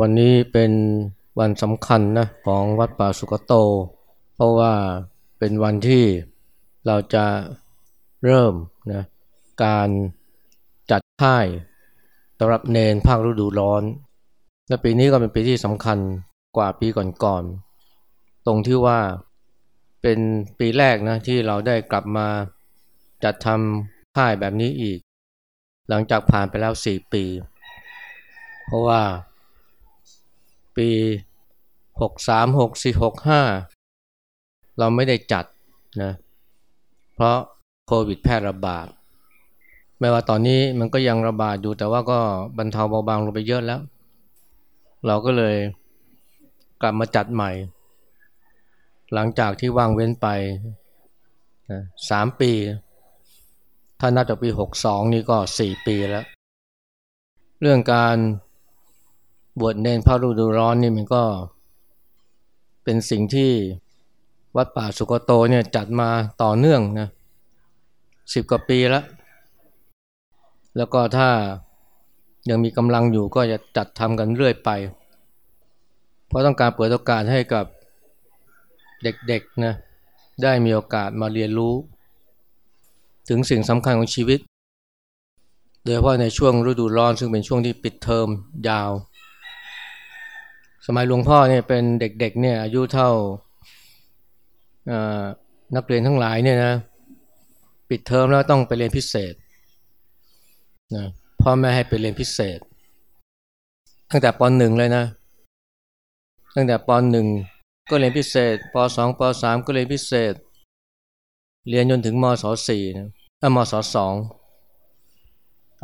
วันนี้เป็นวันสำคัญนะของวัดป่าสุกโต เพราะว่าเป็นวันที่เราจะเริ่มนะการจัดค่ายสำหรับเนนภาคฤดูร้อน และปีนี้ก็เป็นปีที่สำคัญกว่าปีก่อนๆตรงที่ว่าเป็นปีแรกนะที่เราได้กลับมาจัดทำค่ายแบบนี้อีก หลังจากผ่านไปแล้ว 4 ปี เพราะว่า ปี 63 64 65 เราไม่ได้จัดนะเพราะโควิดแพร่ระบาดแม้ว่าตอนนี้มันก็ยังระบาดอยู่แต่ว่าก็บรรเทาเบาบางลงไปเยอะแล้ว เราก็เลยกลับมาจัดใหม่ หลังจากที่ว่างเว้นไปนะสามปี ถ้านับจากปี 62 นี่ก็ 4 ปีแล้ว เรื่องการ บวชเนนพระฤดูร้อนนี่มันก็ เป็นสิ่งที่วัดป่าสุกโตเนี่ยจัดมาต่อเนื่องนะสิบกว่าปีแล้ว แล้วก็ถ้ายังมีกำลังอยู่ก็จะจัดทำกันเรื่อยไป เพราะต้องการเปิดโอกาสให้กับเด็กๆนะได้มีโอกาสมาเรียนรู้ ถึงสิ่งสำคัญของชีวิต โดยเฉพาะในช่วงฤดูร้อนซึ่งเป็นช่วงที่ปิดเทอมยาว สมัยหลวงพ่อเนี่ยเป็นเด็กๆเนี่ยอายุเท่านักเรียนทั้งหลายเนี่ยนะปิดเทอมแล้วต้องไปเรียนพิเศษนะพ่อแม่ให้ไปเรียนพิเศษ ตั้งแต่ปหนึ่งเลยนะ ตั้งแต่ปหนึ่งก็เรียนพิเศษปสองปสามก็เรียนพิเศษ เรียนจนถึงมศสี่นะมศสอง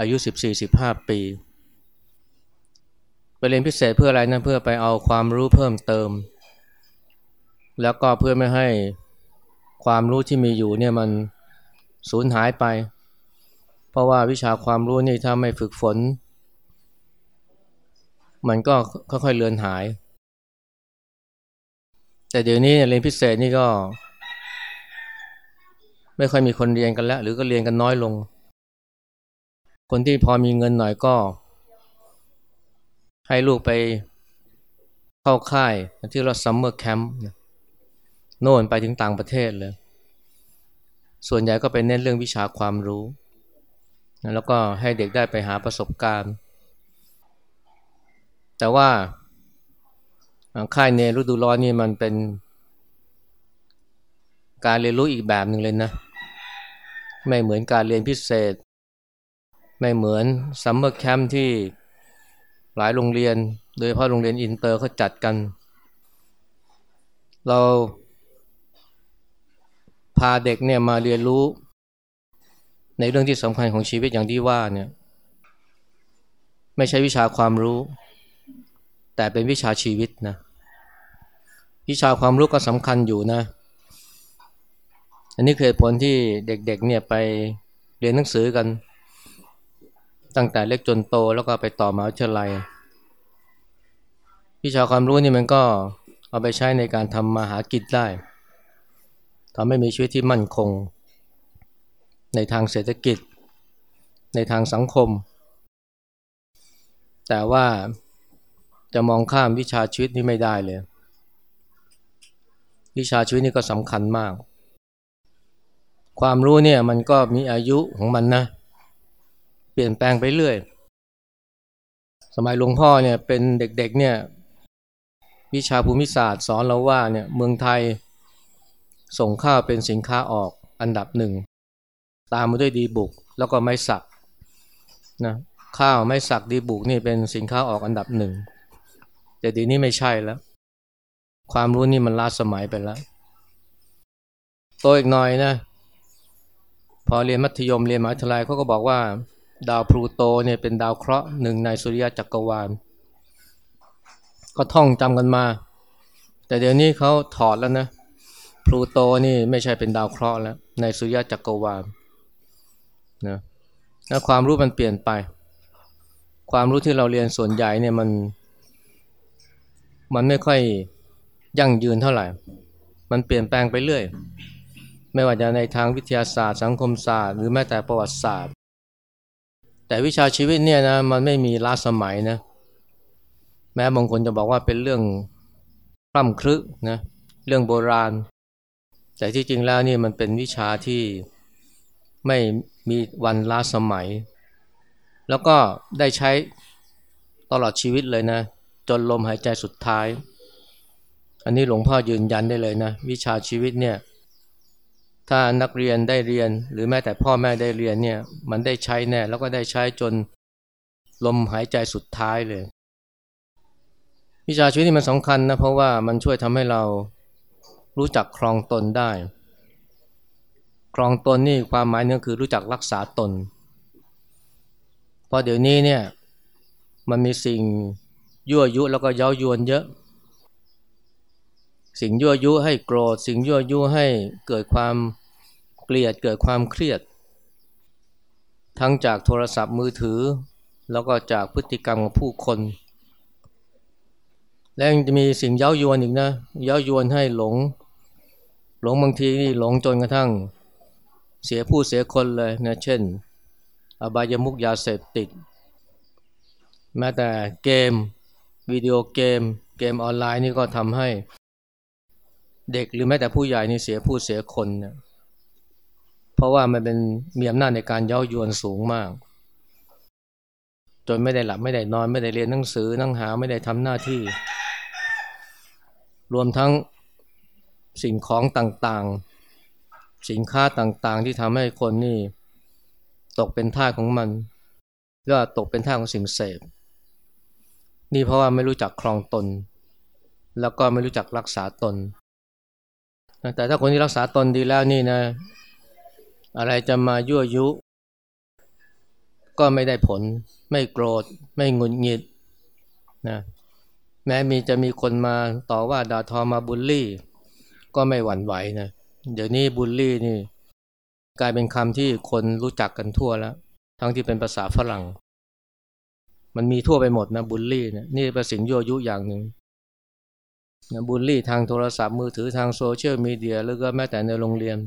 อายุสิบสี่สิบห้าปี ไปเรียนพิเศษเพื่ออะไรนะเพื่อไปเอาความรู้เพิ่มเติม แล้วก็เพื่อไม่ให้ความรู้ที่มีอยู่เนี่ยมันสูญหายไป เพราะว่าวิชาความรู้นี่ถ้าไม่ฝึกฝน มันก็ค่อยๆเลือนหาย แต่เดี๋ยวนี้เรียนพิเศษนี่ก็ ไม่ค่อยมีคนเรียนกันแล้ว หรือก็เรียนกันน้อยลง คนที่พอมีเงินหน่อยก็ ให้ลูกไปเข้าค่ายที่เราซัมเมอร์แคมป์โน่นไปถึงต่างประเทศเลย ส่วนใหญ่ก็ไปเน้นเรื่องวิชาความรู้ แล้วก็ให้เด็กได้ไปหาประสบการณ์ แต่ว่าค่ายเณรฤดูร้อนนี่มันเป็นการเรียนรู้อีกแบบหนึ่งเลยนะ ไม่เหมือนการเรียนพิเศษ ไม่เหมือน summer camp ที่ หลายโรงเรียน โดยเฉพาะโรงเรียนอินเตอร์เขาจัดกัน เราพาเด็กเนี่ยมาเรียนรู้ ในเรื่องที่สำคัญของชีวิตอย่างที่ว่าเนี่ยไม่ใช่วิชาความรู้ แต่เป็นวิชาชีวิตนะวิชาความรู้ก็สำคัญอยู่นะ อันนี้คือผลที่เด็กๆเนี่ยไปเรียนหนังสือกัน ตั้งแต่เล็กจนโตแล้วก็ไปต่อมาวิทยาลัยวิชาความรู้นี่มันก็เอาไปใช้ในการทำมาหากินได้ทำให้มีชีวิตที่มั่นคง ในทางเศรษฐกิจ ในทางสังคม แต่ว่าจะมองข้ามวิชาชีวิตนี่ไม่ได้เลย วิชาชีวิตนี่ก็สำคัญมาก ความรู้เนี่ยมันก็มีอายุของมันนะเลี่ยนแปลงไปเรื่อย สมัยหลวงพ่อเนี่ยเป็นเด็กๆเนี่ยวิชาภูมิศาสตร์สอนเราว่าเนี่ยเมืองไทยส่งข้าวเป็นสินค้าออกอันดับหนึ่ง ตามมาด้วยดีบุกแล้วก็ไม้สักนะข้าวไม้สักดีบุกนี่เป็นสินค้าออกอันดับหนึ่งแต่ดีนี้ไม่ใช่แล้ว ความรู้นี่มันล้าสมัยไปแล้วโตอีกหน่อยนะพอเรียนมัธยมเรียนมหาวิทยาลัยเขาก็บอกว่า ดาวพลูโตเนี่ยเป็นดาวเคราะห์หนึ่งในสุริยะจักรวาล ก็ท่องจำกันมา แต่เดี๋ยวนี้เขาถอดแล้วนะพลูโตนี่ไม่ใช่เป็นดาวเคราะห์แล้ว ในสุริยะจักรวาลนะแล้วความรู้มันเปลี่ยนไป ความรู้ที่เราเรียนส่วนใหญ่เนี่ยมัน มันไม่ค่อยยั่งยืนเท่าไหร่ มันเปลี่ยนแปลงไปเรื่อย ไม่ว่าจะในทางวิทยาศาสตร์ สังคมศาสตร์ หรือแม้แต่ประวัติศาสตร์ แต่วิชาชีวิตเนี่ยนะมันไม่มีล้าสมัยนะแม้บางคนจะบอกว่าเป็นเรื่องพร่ำครึนะเรื่องโบราณ แต่ที่จริงแล้วนี่มันเป็นวิชาที่ไม่มีวันล้าสมัย แล้วก็ได้ใช้ตลอดชีวิตเลยนะ จนลมหายใจสุดท้าย อันนี้หลวงพ่อยืนยันได้เลยนะ วิชาชีวิตเนี่ย ถ้านักเรียนได้เรียน หรือแม้แต่พ่อแม่ได้เรียนเนี่ย มันได้ใช้แน่ แล้วก็ได้ใช้จนลมหายใจสุดท้ายเลย วิชาชีวิตนี่มันสำคัญนะ เพราะว่ามันช่วยทำให้เรารู้จักครองตนได้ ครองตนนี่ความหมายนึงคือรู้จักรักษาตน เพราะเดี๋ยวนี้เนี่ยมันมีสิ่งยั่วยุแล้วก็เย้ายวนเยอะ สิ่งยั่วยุให้โกรธ สิ่งยั่วยุให้เกิดความ กลียดเกิดความเครียด ทั้งจากโทรศัพท์มือถือ แล้วก็จากพฤติกรรมของผู้คน และยังจะมีสิ่งเย้ายวนอีกนะ เย้ายวนให้หลง หลงบางทีนี่หลงจนกระทั่ง เสียผู้เสียคนเลยนะเช่น อบายมุกยาเสพติด แม้แต่เกมวิดีโอเกม เกมออนไลน์นี่ก็ทำให้เด็กหรือแม้แต่ผู้ใหญ่นี่เสียผู้เสียคนเนี่ย เพราะว่ามันเป็นมีอำนาจในการเย้ายวนสูงมาก จนไม่ได้หลับไม่ได้นอนไม่ได้เรียนหนังสือนั่งหาไม่ได้ทำหน้าที่ รวมทั้งสิ่งของต่างๆ สินค้าต่างๆ ที่ทำให้คนนี่ตกเป็นท่าของมันก็ตกเป็นท่าของสิ่งเสพนี่เพราะว่าไม่รู้จักครองตน แล้วก็ไม่รู้จักรักษาตน แต่ถ้าคนที่รักษาตนดีแล้วนี่นะ อะไรจะมายั่วยุ ก็ไม่ได้ผล ไม่โกรธ ไม่งุนงิดนะแม้มีจะมีคนมาต่อว่าด่าทอมาบูลลี่ ก็ไม่หวั่นไหวนะเดี๋ยวนี้บูลลี่นี่ กลายเป็นคำที่คนรู้จักกันทั่วแล้ว ทั้งที่เป็นภาษาฝรั่ง มันมีทั่วไปหมดนะบูลลี่นะนี่เป็นสิ่งยั่วยุอย่างหนึ่งนะบูลลี่ทางโทรศัพท์มือถือทางโซเชียลมีเดียหรือก็แม้แต่ในโรงเรียน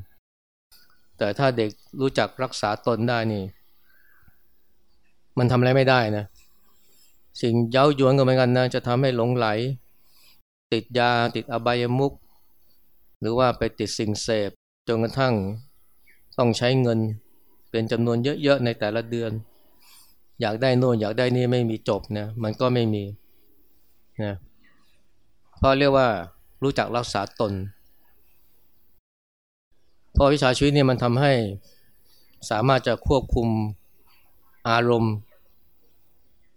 แต่ถ้าเด็กรู้จักรักษาตนได้นี่ มันทำอะไรไม่ได้นะ สิ่งเย้ายวนก็เหมือนกันนะ จะทำให้หลงไหล ติดยาติดอบายมุก หรือว่าไปติดสิ่งเสพจนกระทั่งต้องใช้เงินเป็นจำนวนเยอะๆในแต่ละเดือน อยากได้โน่นอยากได้นี่ไม่มีจบนะมันก็ไม่มีนะเพราะเรียกว่ารู้จักรักษาตน เพราะวิชาชีวิตเนี่ยมันทำให้สามารถจะควบคุมอารมณ์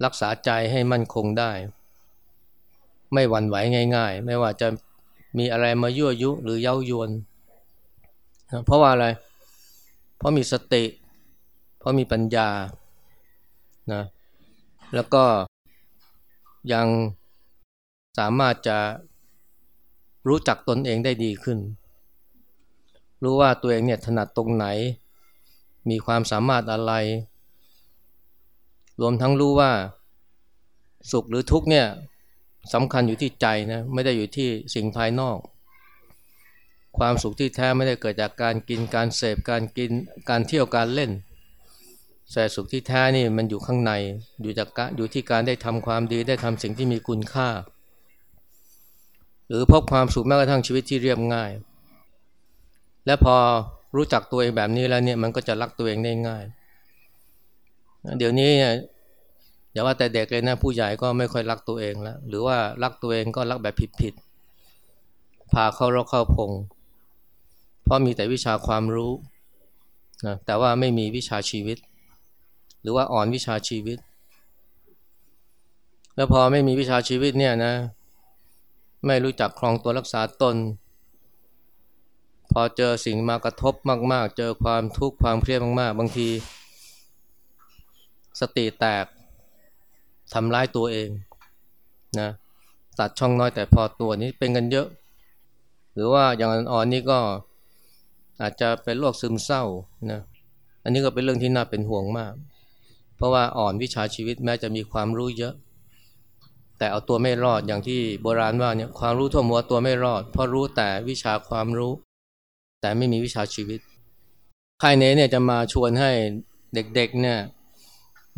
รักษาใจให้มั่นคงได้ ไม่หวั่นไหวง่าย ๆ ไม่ว่าจะมีอะไรมายั่วยุหรือเย้ายวน เพราะว่าอะไร เพราะมีสติ เพราะมีปัญญานะแล้วก็ยังสามารถจะรู้จักตนเองได้ดีขึ้น รู้ว่าตัวเองเนี่ยถนัดตรงไหน มีความสามารถอะไร รวมทั้งรู้ว่าสุขหรือทุกข์เนี่ยสำคัญอยู่ที่ใจนะไม่ได้อยู่ที่สิ่งภายนอก ความสุขที่แท้ไม่ได้เกิดจากการกินการเสพการกินการเที่ยวการเล่นแต่สุขที่แท้นี่มันอยู่ข้างในอยู่จากอยู่ที่การได้ทำความดีได้ทำสิ่งที่มีคุณค่า หรือพบความสุขแม้กระทั่งชีวิตที่เรียบง่าย และพอรู้จักตัวเองแบบนี้แล้วเนี่ยมันก็จะรักตัวเองได้ง่าย เดี๋ยวนี้เนี่ยอย่าว่าแต่เด็กเลยนะผู้ใหญ่ก็ไม่ค่อยรักตัวเองแล้ว หรือว่ารักตัวเองก็รักแบบผิดๆพาเข้ารกเข้าพง เพราะมีแต่วิชาความรู้นะแต่ว่าไม่มีวิชาชีวิต หรือว่าอ่อนวิชาชีวิต แล้วพอไม่มีวิชาชีวิตเนี่ยนะ ไม่รู้จักครองตัวรักษาตน อเจอสิ่งมากระทบมาก ๆ เจอความทุกข์ความเครียดมาก ๆ บางที สติแตกทำร้ายตัวเองนะตัดช่องน้อยแต่พอตัวนี้เป็นกันเยอะ หรือว่าอย่างอ่อนนี่ก็อาจจะเป็นโรคซึมเศร้านะอันนี้ก็เป็นเรื่องที่น่าเป็นห่วงมาก เพราะว่าอ่อนวิชาชีวิตแม้จะมีความรู้เยอะ แต่เอาตัวไม่รอดอย่างที่โบราณว่าเนี่ยความรู้ทั่วมัวตัวไม่รอด เพราะรู้แต่วิชาความรู้ แต่ไม่มีวิชาชีวิตค่ายเนเนี่ยจะมาชวนให้เด็กๆเนี่ย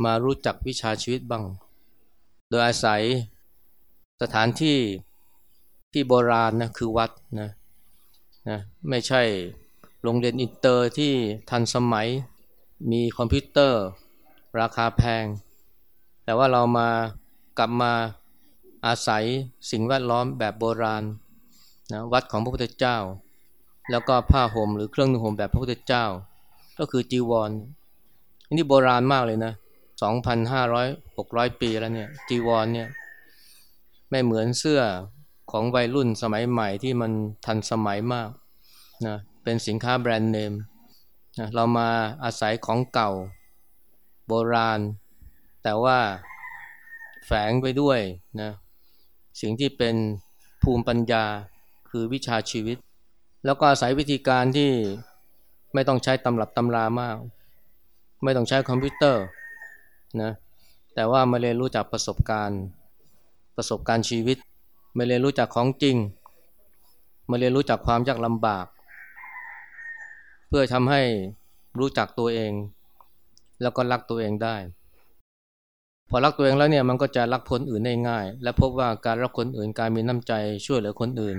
มารู้จักวิชาชีวิตบ้าง โดยอาศัยสถานที่ที่โบราณนะคือวัดนะนะไม่ใช่โรงเรียนอินเตอร์ที่ทันสมัยมีคอมพิวเตอร์ราคาแพง แต่ว่าเรามากลับมาอาศัยสิ่งแวดล้อมแบบโบราณนะวัดของพระพุทธเจ้า แล้วก็ผ้าห่มหรือเครื่องนุ่งห่มแบบพระพุทธเจ้า ก็คือจีวรอันนี้โบราณมากเลยนะ2,500 600 ปีแล้วเนี่ยจีวรเนี่ยไม่เหมือนเสื้อของวัยรุ่นสมัยใหม่ที่มันทันสมัยมากนะเป็นสินค้าแบรนด์เนมนะเรามาอาศัยของเก่าโบราณ แต่ว่าแฝงไปด้วยนะสิ่งที่เป็นภูมิปัญญาคือวิชาชีวิต แล้วก็อาศัยวิธีการที่ไม่ต้องใช้ตำรับตำรามาก ไม่ต้องใช้คอมพิวเตอร์นะแต่ว่ามาเรียนรู้จากประสบการณ์ประสบการณ์ชีวิต มาเรียนรู้จากของจริง มาเรียนรู้จากความยากลำบาก เพื่อทำให้รู้จักตัวเอง แล้วก็รักตัวเองได้ พอรักตัวเองแล้วเนี่ยมันก็จะรักคนอื่นได้ง่าย และพบว่าการรักคนอื่นการมีน้ำใจช่วยเหลือคนอื่น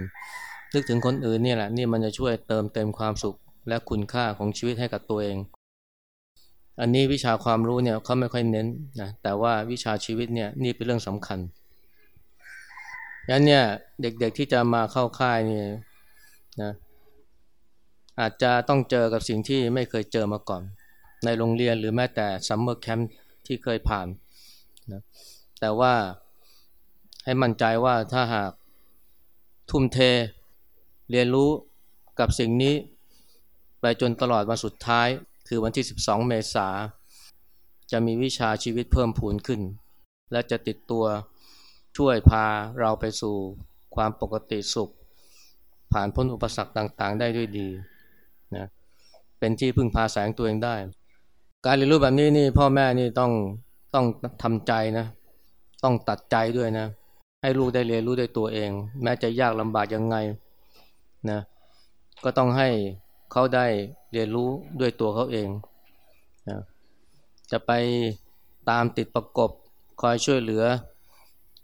นึกถึงคนอื่นนี่แหละนี่มันจะช่วยเติมเต็มความสุขและคุณค่าของชีวิตให้กับตัวเอง อันนี้วิชาความรู้เนี่ยเขาไม่ค่อยเน้นนะแต่ว่าวิชาชีวิตเนี่ยนี่เป็นเรื่องสำคัญยันเนี่ยเด็กๆที่จะมาเข้าค่ายนี่นะอาจจะต้องเจอกับสิ่งที่ไม่เคยเจอมาก่อน ในโรงเรียนหรือแม้แต่ซัมเมอร์แคมป์ที่เคยผ่านนะแต่ว่าให้มั่นใจว่าถ้าหากทุ่มเท เรียนรู้กับสิ่งนี้ ไปจนตลอดวันสุดท้าย คือวันที่ 12 เมษาจะมีวิชาชีวิตเพิ่มพูนขึ้น และจะติดตัวช่วยพาเราไปสู่ความปกติสุข ผ่านพ้นอุปสรรคต่างๆ ได้ด้วยดีนะเป็นที่พึ่งพาแสงตัวเองได้ การเรียนรู้แบบนี้นี่พ่อแม่นี่ต้องต้องทำใจนะ ต้องตัดใจด้วยนะ ให้ลูกได้เรียนรู้ด้วยตัวเอง แม้จะยากลำบากยังไง นะก็ต้องให้เขาได้เรียนรู้ด้วยตัวเขาเองนะจะไปตามติดประกบคอยช่วยเหลือ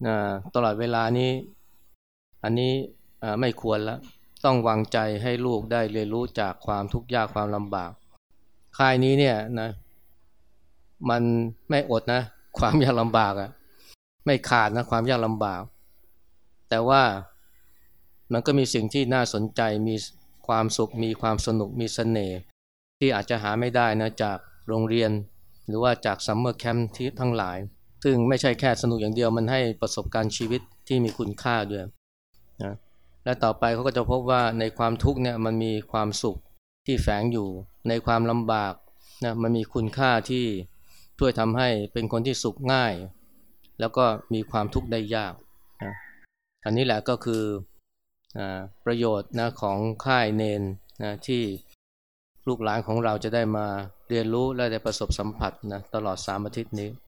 นะตลอดเวลานี้ อันนี้ไม่ควรแล้วต้องวางใจให้ลูกได้เรียนรู้จากความทุกข์ยากความลำบาก ค่ายนี้เนี่ยนะมันไม่อดนะ ความยากลำบากอะ่ะไม่ขาดนะความยากลำบาก แต่ว่า มันก็มีสิ่งที่น่าสนใจมีความสุขมีความสนุกมีเสน่ห์ที่อาจจะหาไม่ได้นะจากโรงเรียน หรือว่าจาก summer camp ที่ทั้งหลาย ซึ่งไม่ใช่แค่สนุกอย่างเดียวมันให้ประสบการณ์ชีวิตที่มีคุณค่าด้วยนะและต่อไปเขาก็จะพบว่าในความทุกข์เนี่ยมันมีความสุขที่แฝงอยู่ ในความลำบากนะมันมีคุณค่าที่ช่วยทำให้เป็นคนที่สุขง่าย แล้วก็มีความทุกข์ได้ยากนะอันนี้แหละก็คือ ประโยชน์นะของค่ายเนนนะที่ลูกหลานของเราจะได้มาเรียนรู้และได้ประสบสัมผัสนะตลอดสามอาทิตย์นี้